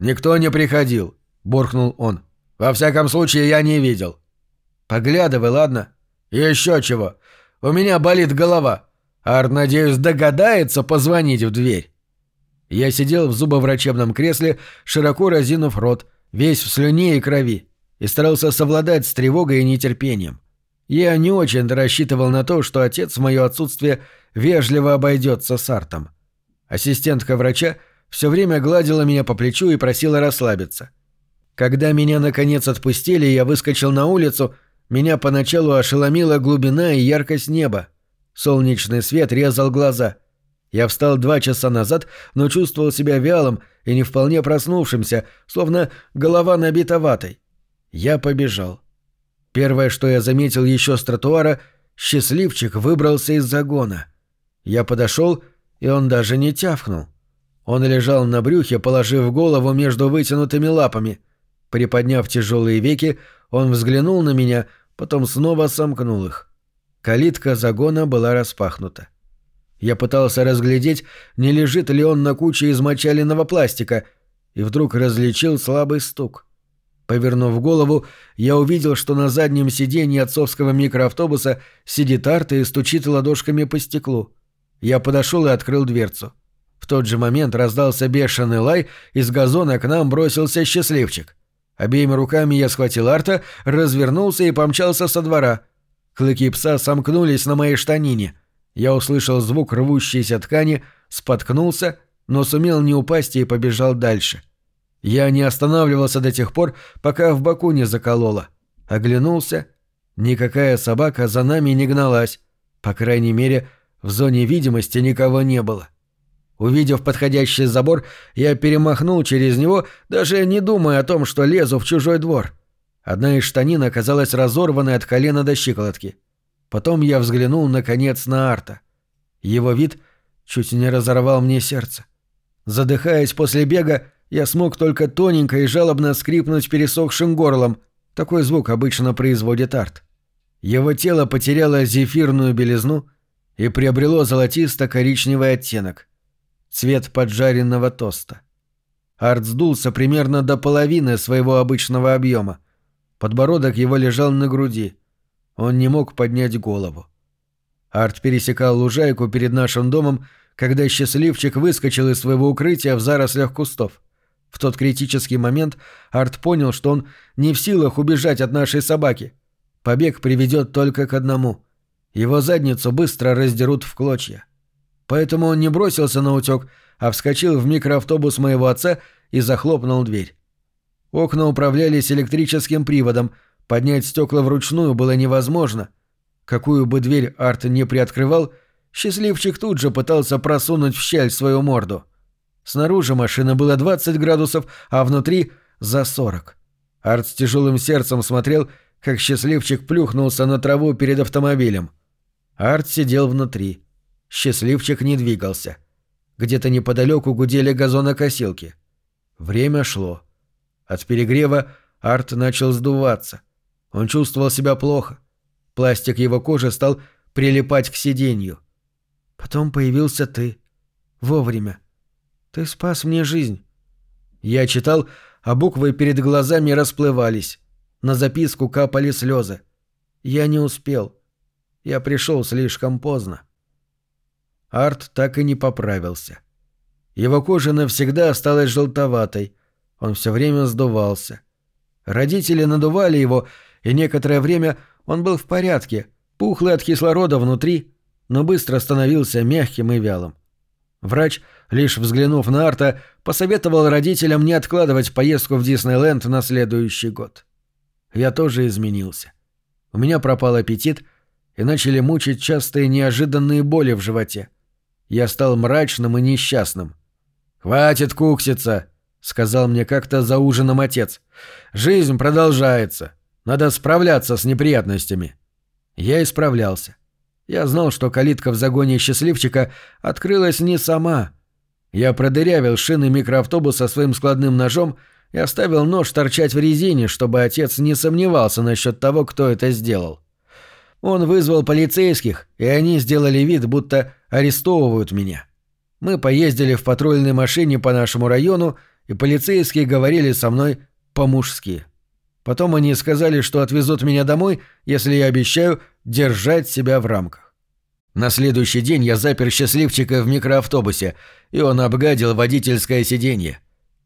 [SPEAKER 1] «Никто не приходил», — буркнул он. «Во всяком случае, я не видел». «Поглядывай, ладно?» «Еще чего. У меня болит голова. Арт, надеюсь, догадается позвонить в дверь». Я сидел в зубоврачебном кресле, широко разинув рот, весь в слюне и крови, и старался совладать с тревогой и нетерпением. Я не очень рассчитывал на то, что отец в мое отсутствие вежливо обойдется с Артом. Ассистентка врача все время гладила меня по плечу и просила расслабиться. Когда меня наконец отпустили, я выскочил на улицу, меня поначалу ошеломила глубина и яркость неба. Солнечный свет резал глаза. Я встал два часа назад, но чувствовал себя вялым и не вполне проснувшимся, словно голова набита ватой. Я побежал. Первое, что я заметил еще с тротуара, счастливчик выбрался из загона. Я подошел, и он даже не тявкнул. Он лежал на брюхе, положив голову между вытянутыми лапами. Приподняв тяжелые веки, он взглянул на меня, потом снова сомкнул их. Калитка загона была распахнута. Я пытался разглядеть, не лежит ли он на куче измочаленного пластика, и вдруг различил слабый стук. Повернув голову, я увидел, что на заднем сиденье отцовского микроавтобуса сидит Арта и стучит ладошками по стеклу. Я подошел и открыл дверцу. В тот же момент раздался бешеный лай, из газона к нам бросился счастливчик. Обеими руками я схватил Арта, развернулся и помчался со двора. Клыки пса сомкнулись на моей штанине. Я услышал звук рвущейся ткани, споткнулся, но сумел не упасть и побежал дальше. — я не останавливался до тех пор, пока в боку не закололо. Оглянулся. Никакая собака за нами не гналась. По крайней мере, в зоне видимости никого не было. Увидев подходящий забор, я перемахнул через него, даже не думая о том, что лезу в чужой двор. Одна из штанин оказалась разорванной от колена до щиколотки. Потом я взглянул, наконец, на Арта. Его вид чуть не разорвал мне сердце. Задыхаясь после бега, я смог только тоненько и жалобно скрипнуть пересохшим горлом. Такой звук обычно производит арт. Его тело потеряло зефирную белизну и приобрело золотисто-коричневый оттенок. Цвет поджаренного тоста. Арт сдулся примерно до половины своего обычного объема. Подбородок его лежал на груди. Он не мог поднять голову. Арт пересекал лужайку перед нашим домом, когда счастливчик выскочил из своего укрытия в зарослях кустов. В тот критический момент Арт понял, что он не в силах убежать от нашей собаки. Побег приведет только к одному. Его задницу быстро раздерут в клочья. Поэтому он не бросился на утек, а вскочил в микроавтобус моего отца и захлопнул дверь. Окна управлялись электрическим приводом, поднять стекла вручную было невозможно. Какую бы дверь Арт не приоткрывал, счастливчик тут же пытался просунуть в щель свою морду. — Снаружи машина была 20 градусов, а внутри — за 40. Арт с тяжелым сердцем смотрел, как счастливчик плюхнулся на траву перед автомобилем. Арт сидел внутри. Счастливчик не двигался. Где-то неподалеку гудели газонокосилки. Время шло. От перегрева Арт начал сдуваться. Он чувствовал себя плохо. Пластик его кожи стал прилипать к сиденью. Потом появился ты. Вовремя. Ты спас мне жизнь. Я читал, а буквы перед глазами расплывались. На записку капали слезы. Я не успел. Я пришел слишком поздно. Арт так и не поправился. Его кожа навсегда осталась желтоватой. Он все время сдувался. Родители надували его, и некоторое время он был в порядке, пухлый от кислорода внутри, но быстро становился мягким и вялым. Врач, лишь взглянув на Арта, посоветовал родителям не откладывать поездку в Диснейленд на следующий год. Я тоже изменился. У меня пропал аппетит, и начали мучить частые неожиданные боли в животе. Я стал мрачным и несчастным. «Хватит кукситься!» — сказал мне как-то за ужином отец. «Жизнь продолжается. Надо справляться с неприятностями». Я исправлялся. Я знал, что калитка в загоне счастливчика открылась не сама. Я продырявил шины микроавтобуса своим складным ножом и оставил нож торчать в резине, чтобы отец не сомневался насчет того, кто это сделал. Он вызвал полицейских, и они сделали вид, будто арестовывают меня. Мы поездили в патрульной машине по нашему району, и полицейские говорили со мной по-мужски. Потом они сказали, что отвезут меня домой, если я обещаю держать себя в рамках. На следующий день я запер счастливчика в микроавтобусе, и он обгадил водительское сиденье.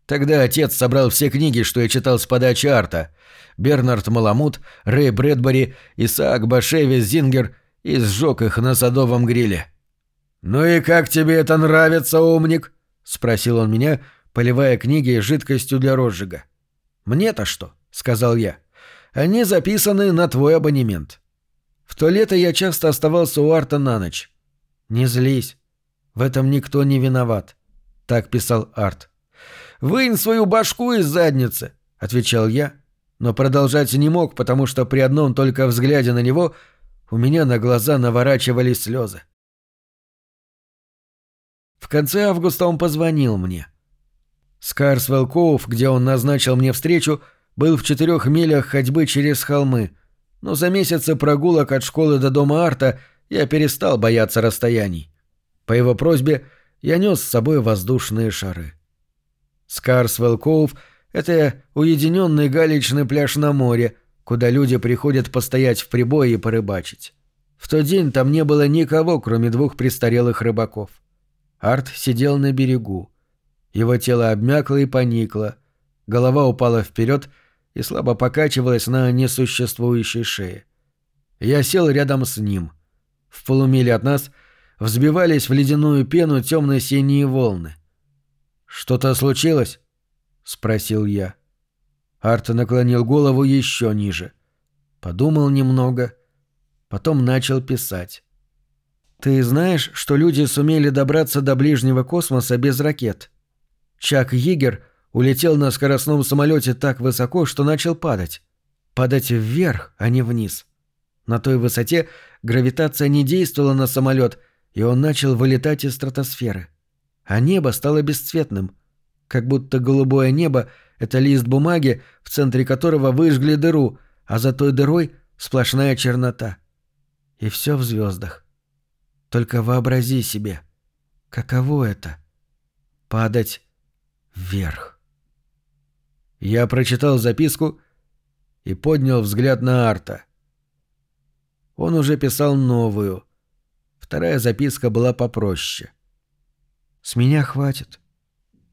[SPEAKER 1] Тогда отец собрал все книги, что я читал с подачи Арта. Бернард Маламут, Рэй Брэдбери, Исаак Башевис Зингер и сжег их на садовом гриле. «Ну и как тебе это нравится, умник?» — спросил он меня, поливая книги жидкостью для розжига. «Мне-то что?» — сказал я. «Они записаны на твой абонемент». То лето я часто оставался у Арта на ночь. «Не злись. В этом никто не виноват», — так писал Арт. «Вынь свою башку из задницы», — отвечал я, но продолжать не мог, потому что при одном только взгляде на него у меня на глаза наворачивались слезы. В конце августа он позвонил мне. Скарсвелл Коуф, где он назначил мне встречу, был в четырех милях ходьбы через холмы, но за месяцы прогулок от школы до дома Арта я перестал бояться расстояний. По его просьбе я нес с собой воздушные шары. Скарсвелл Коуф — это уединенный галечный пляж на море, куда люди приходят постоять в прибое и порыбачить. В тот день там не было никого, кроме двух престарелых рыбаков. Арт сидел на берегу. Его тело обмякло и поникло, голова упала вперед и слабо покачивалась на несуществующей шее. Я сел рядом с ним. В полумиле от нас взбивались в ледяную пену темно-синие волны. «Что-то случилось?» — спросил я. Арт наклонил голову еще ниже. Подумал немного. Потом начал писать. Ты знаешь, что люди сумели добраться до ближнего космоса без ракет? Чак Йигер улетел на скоростном самолете так высоко, что начал падать. Падать вверх, а не вниз. На той высоте гравитация не действовала на самолет, и он начал вылетать из стратосферы. А небо стало бесцветным. Как будто голубое небо — это лист бумаги, в центре которого выжгли дыру, а за той дырой сплошная чернота. И все в звездах. Только вообрази себе, каково это — падать вверх. Я прочитал записку и поднял взгляд на Арта. Он уже писал новую. Вторая записка была попроще. «С меня хватит.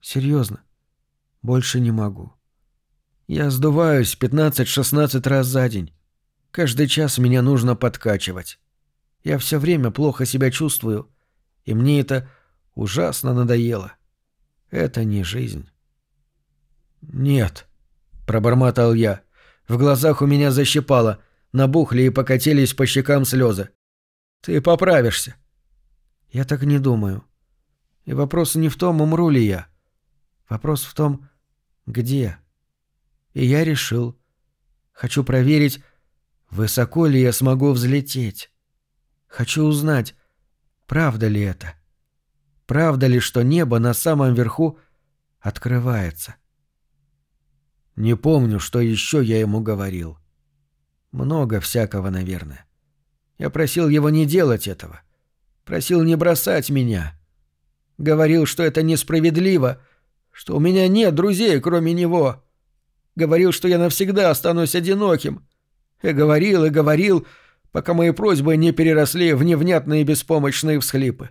[SPEAKER 1] Серьезно. Больше не могу. Я сдуваюсь 15-16 раз за день. Каждый час меня нужно подкачивать. Я все время плохо себя чувствую, и мне это ужасно надоело. Это не жизнь. «Нет», — пробормотал я. В глазах у меня защипало, набухли и покатились по щекам слезы. «Ты поправишься». «Я так не думаю. И вопрос не в том, умру ли я. Вопрос в том, где. И я решил. Хочу проверить, высоко ли я смогу взлететь». Хочу узнать, правда ли это? Правда ли, что небо на самом верху открывается? Не помню, что еще я ему говорил. Много всякого, наверное. Я просил его не делать этого. Просил не бросать меня. Говорил, что это несправедливо, что у меня нет друзей, кроме него. Говорил, что я навсегда останусь одиноким. И говорил, и говорил, пока мои просьбы не переросли в невнятные беспомощные всхлипы.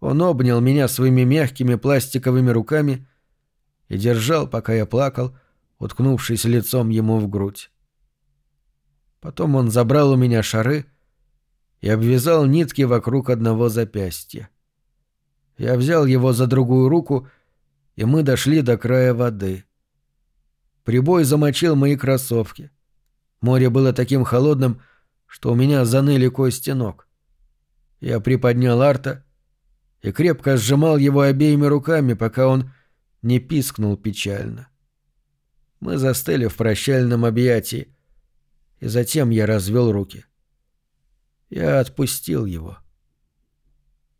[SPEAKER 1] Он обнял меня своими мягкими пластиковыми руками и держал, пока я плакал, уткнувшись лицом ему в грудь. Потом он забрал у меня шары и обвязал нитки вокруг одного запястья. Я взял его за другую руку, и мы дошли до края воды. Прибой замочил мои кроссовки. Море было таким холодным, что у меня заныли кости ног. Я приподнял Арта и крепко сжимал его обеими руками, пока он не пискнул печально. Мы застыли в прощальном объятии, и затем я развел руки. Я отпустил его.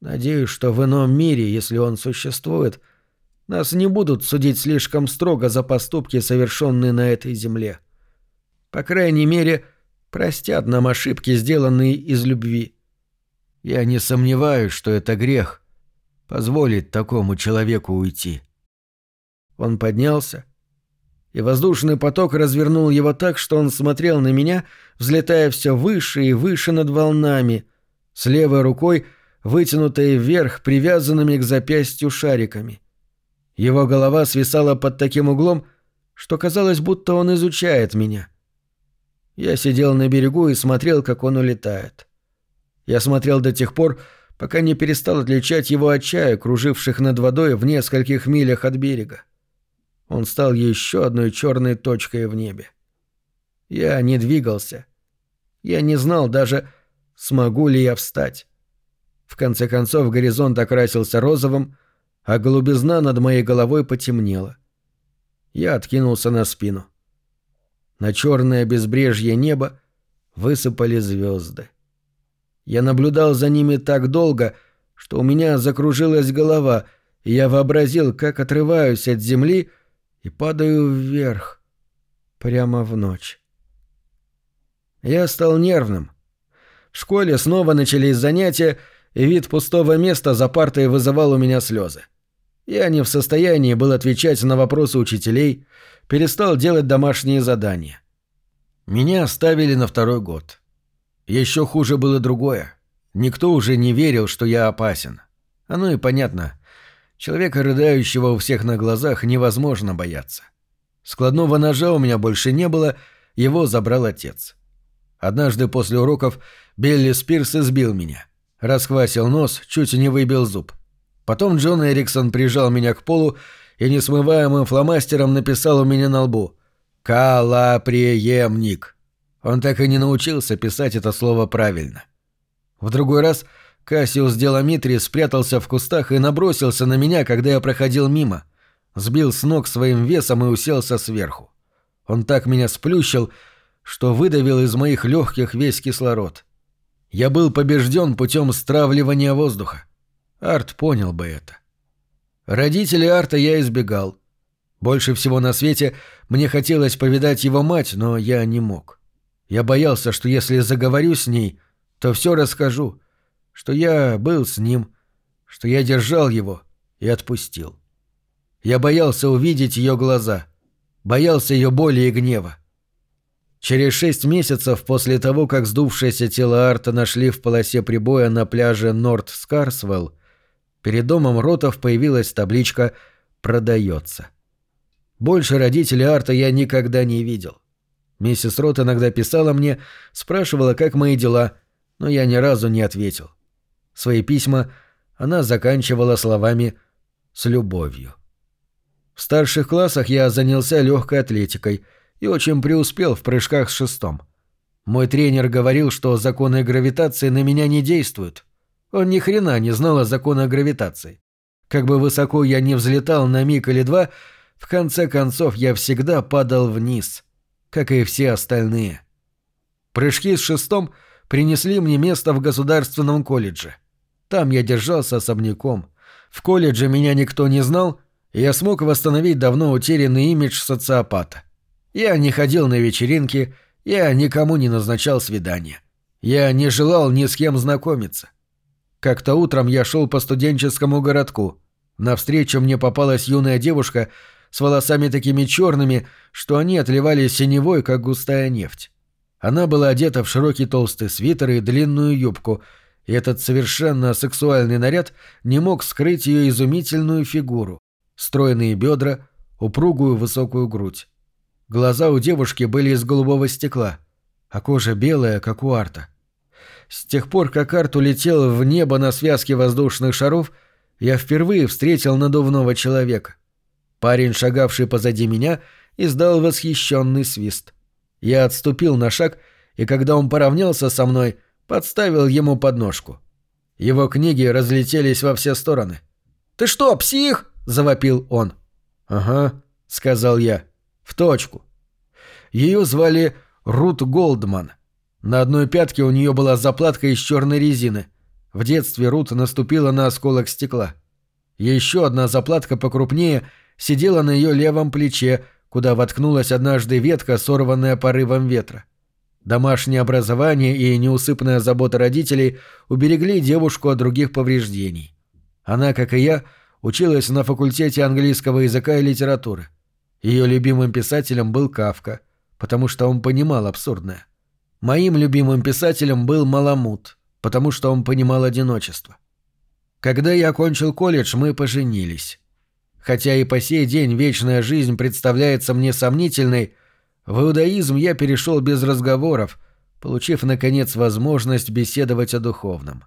[SPEAKER 1] Надеюсь, что в ином мире, если он существует, нас не будут судить слишком строго за поступки, совершенные на этой земле. По крайней мере, простят нам ошибки, сделанные из любви. Я не сомневаюсь, что это грех — позволить такому человеку уйти. Он поднялся, и воздушный поток развернул его так, что он смотрел на меня, взлетая все выше и выше над волнами, с левой рукой, вытянутой вверх, привязанными к запястью шариками. Его голова свисала под таким углом, что казалось, будто он изучает меня. Я сидел на берегу и смотрел, как он улетает. Я смотрел до тех пор, пока не перестал отличать его от чая, круживших над водой в нескольких милях от берега. Он стал еще одной черной точкой в небе. Я не двигался. Я не знал даже, смогу ли я встать. В конце концов горизонт окрасился розовым, а голубизна над моей головой потемнела. Я откинулся на спину. На черное безбрежье неба высыпали звезды. Я наблюдал за ними так долго, что у меня закружилась голова, и я вообразил, как отрываюсь от земли и падаю вверх, прямо в ночь. Я стал нервным. В школе снова начались занятия, и вид пустого места за партой вызывал у меня слезы. Я не в состоянии был отвечать на вопросы учителей, перестал делать домашние задания. Меня оставили на второй год. Еще хуже было другое. Никто уже не верил, что я опасен. Оно и понятно. Человека, рыдающего у всех на глазах, невозможно бояться. Складного ножа у меня больше не было, его забрал отец. Однажды после уроков Билли Спирс избил меня. Расхвасил нос, чуть не выбил зуб. Потом Джон Эриксон прижал меня к полу и несмываемым фломастером написал у меня на лбу «Калаприемник». Он так и не научился писать это слово правильно. В другой раз Кассиус Деламитри спрятался в кустах и набросился на меня, когда я проходил мимо. Сбил с ног своим весом и уселся сверху. Он так меня сплющил, что выдавил из моих легких весь кислород. Я был побежден путем стравливания воздуха. Арт понял бы это. Родителей Арта я избегал. Больше всего на свете мне хотелось повидать его мать, но я не мог. Я боялся, что если заговорю с ней, то все расскажу, что я был с ним, что я держал его и отпустил. Я боялся увидеть ее глаза, боялся ее боли и гнева. Через шесть месяцев после того, как сдувшееся тело Арта нашли в полосе прибоя на пляже Норт Скарсвелл, Перед домом Ротов появилась табличка «Продается». Больше родителей Арта я никогда не видел. Миссис Рот иногда писала мне, спрашивала, как мои дела, но я ни разу не ответил. Свои письма она заканчивала словами «с любовью». В старших классах я занялся легкой атлетикой и очень преуспел в прыжках с шестом. Мой тренер говорил, что законы гравитации на меня не действуют. Он ни хрена не знал о законах гравитации. Как бы высоко я ни взлетал на миг или два, в конце концов я всегда падал вниз, как и все остальные. Прыжки с шестом принесли мне место в государственном колледже. Там я держался особняком. В колледже меня никто не знал, и я смог восстановить давно утерянный имидж социопата. Я не ходил на вечеринки, я никому не назначал свидания. Я не желал ни с кем знакомиться. Как-то утром я шел по студенческому городку. Навстречу мне попалась юная девушка с волосами такими черными, что они отливали синевой, как густая нефть. Она была одета в широкий толстый свитер и длинную юбку, и этот совершенно сексуальный наряд не мог скрыть ее изумительную фигуру, стройные бедра, упругую высокую грудь. Глаза у девушки были из голубого стекла, а кожа белая, как у арта. С тех пор, как арт улетел в небо на связке воздушных шаров, я впервые встретил надувного человека. Парень, шагавший позади меня, издал восхищенный свист. Я отступил на шаг, и когда он поравнялся со мной, подставил ему подножку. Его книги разлетелись во все стороны. «Ты что, псих?» — завопил он. «Ага», — сказал я. «В точку». Ее звали Рут Голдман. На одной пятке у нее была заплатка из черной резины. В детстве Рут наступила на осколок стекла. Еще одна заплатка покрупнее сидела на ее левом плече, куда воткнулась однажды ветка, сорванная порывом ветра. Домашнее образование и неусыпная забота родителей уберегли девушку от других повреждений. Она, как и я, училась на факультете английского языка и литературы. Ее любимым писателем был Кавка, потому что он понимал абсурдное. Моим любимым писателем был Маламут, потому что он понимал одиночество. Когда я окончил колледж, мы поженились. Хотя и по сей день вечная жизнь представляется мне сомнительной, в иудаизм я перешел без разговоров, получив, наконец, возможность беседовать о духовном.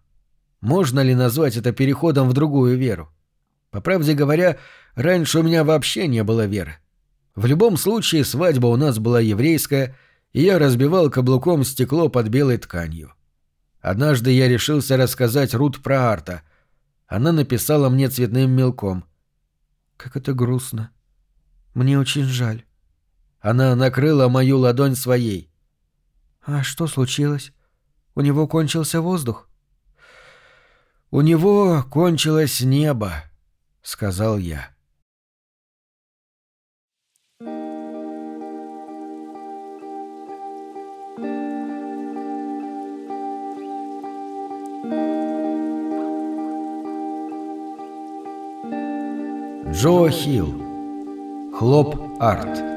[SPEAKER 1] Можно ли назвать это переходом в другую веру? По правде говоря, раньше у меня вообще не было веры. В любом случае, свадьба у нас была еврейская, и я разбивал каблуком стекло под белой тканью. Однажды я решился рассказать Рут про Арта. Она написала мне цветным мелком — как это грустно. Мне очень жаль. Она накрыла мою ладонь своей. А что случилось? У него кончился воздух? У него кончилось небо, сказал я. Джо Хилл. Хлоп Арт.